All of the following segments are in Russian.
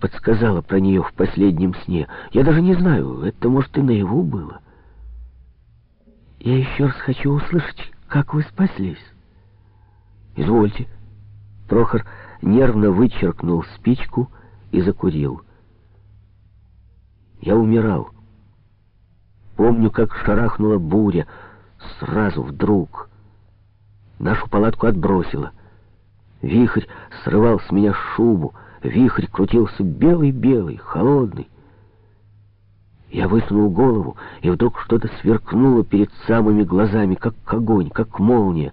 подсказала про нее в последнем сне. Я даже не знаю, это, может, и наяву было. Я еще раз хочу услышать, как вы спаслись. Извольте. Прохор нервно вычеркнул спичку и закурил. Я умирал. Помню, как шарахнула буря, сразу, вдруг. Нашу палатку отбросило. Вихрь срывал с меня шубу, вихрь крутился белый-белый, холодный. Я высунул голову, и вдруг что-то сверкнуло перед самыми глазами, как огонь, как молния.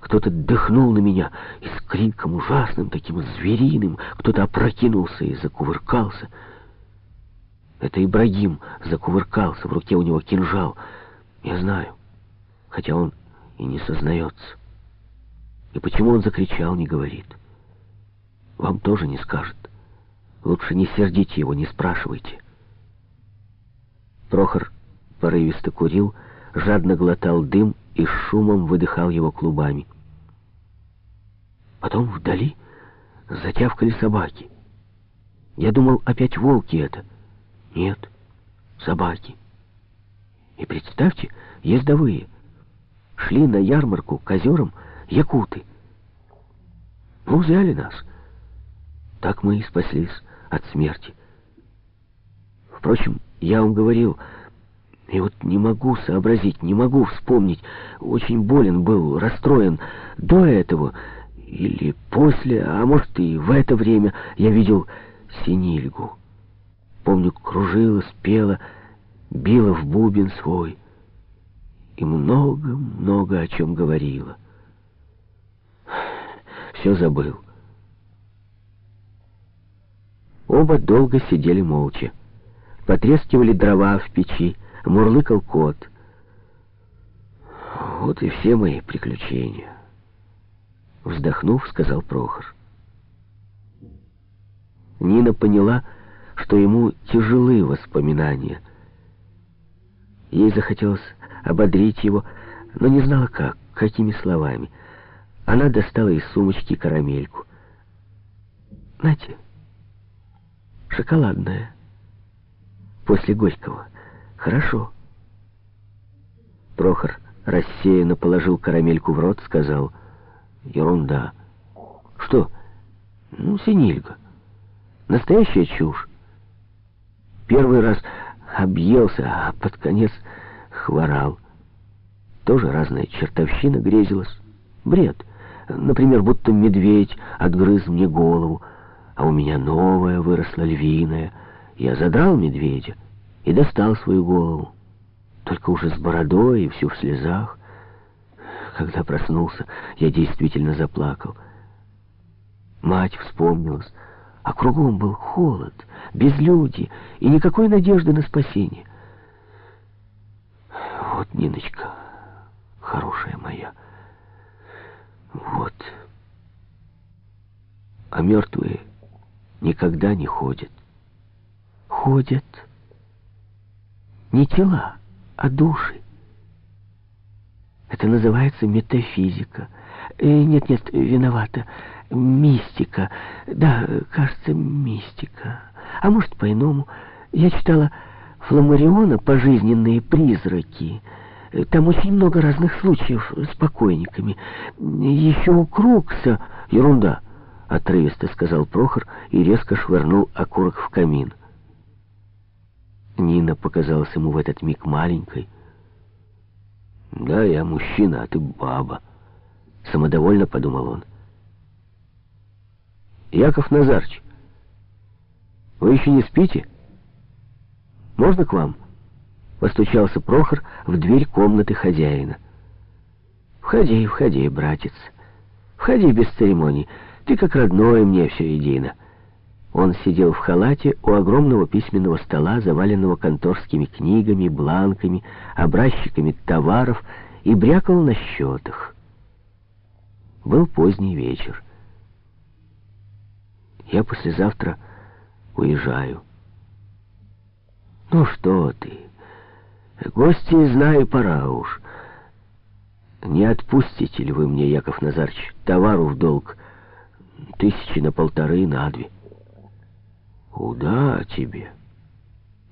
Кто-то дыхнул на меня, и с криком ужасным, таким звериным, кто-то опрокинулся и закувыркался. Это Ибрагим закувыркался, в руке у него кинжал. Я знаю, хотя он и не сознается. И почему он закричал, не говорит. Вам тоже не скажет. Лучше не сердите его, не спрашивайте. Прохор порывисто курил, жадно глотал дым и шумом выдыхал его клубами. Потом вдали затявкали собаки. Я думал, опять волки это. Нет, собаки. И представьте, ездовые. Шли на ярмарку к озерам якуты. Ну, взяли нас. Так мы и спаслись от смерти. Впрочем, я вам говорил, и вот не могу сообразить, не могу вспомнить. Очень болен был, расстроен. До этого или после, а может и в это время я видел Синильгу. Помню, кружила, спела, била в бубен свой. И много-много о чем говорила. Все забыл. Оба долго сидели молча. Потрескивали дрова в печи, мурлыкал кот. Вот и все мои приключения. Вздохнув, сказал Прохор. Нина поняла, что ему тяжелы воспоминания. Ей захотелось ободрить его, но не знала как, какими словами. Она достала из сумочки карамельку. «Нате, шоколадная» после Горького. Хорошо. Прохор рассеянно положил карамельку в рот, сказал, ерунда. Что? Ну, синильга. Настоящая чушь. Первый раз объелся, а под конец хворал. Тоже разная чертовщина грезилась. Бред. Например, будто медведь отгрыз мне голову, а у меня новая выросла львиная — я задрал медведя и достал свою голову, только уже с бородой и всю в слезах. Когда проснулся, я действительно заплакал. Мать вспомнилась, а кругом был холод, безлюдье и никакой надежды на спасение. Вот, Ниночка, хорошая моя, вот. А мертвые никогда не ходят ходят не тела, а души. Это называется метафизика. Нет-нет, э, виновата. Мистика. Да, кажется, мистика. А может, по-иному. Я читала Фламариона «Пожизненные призраки». Там очень много разных случаев с покойниками. Еще у Крукса... Ерунда, отрывисто сказал Прохор и резко швырнул окурок в камин. Нина показалась ему в этот миг маленькой. «Да, я мужчина, а ты баба», — самодовольно подумал он. «Яков Назарч, вы еще не спите? Можно к вам?» Постучался Прохор в дверь комнаты хозяина. «Входи, входи, братец. Входи без церемоний. Ты как родной мне все едино». Он сидел в халате у огромного письменного стола, заваленного конторскими книгами, бланками, образчиками товаров, и брякал на счетах. Был поздний вечер. Я послезавтра уезжаю. Ну что ты? Гости, знаю, пора уж. Не отпустите ли вы мне, Яков Назарч, товару в долг? Тысячи на полторы, на две. Куда тебе?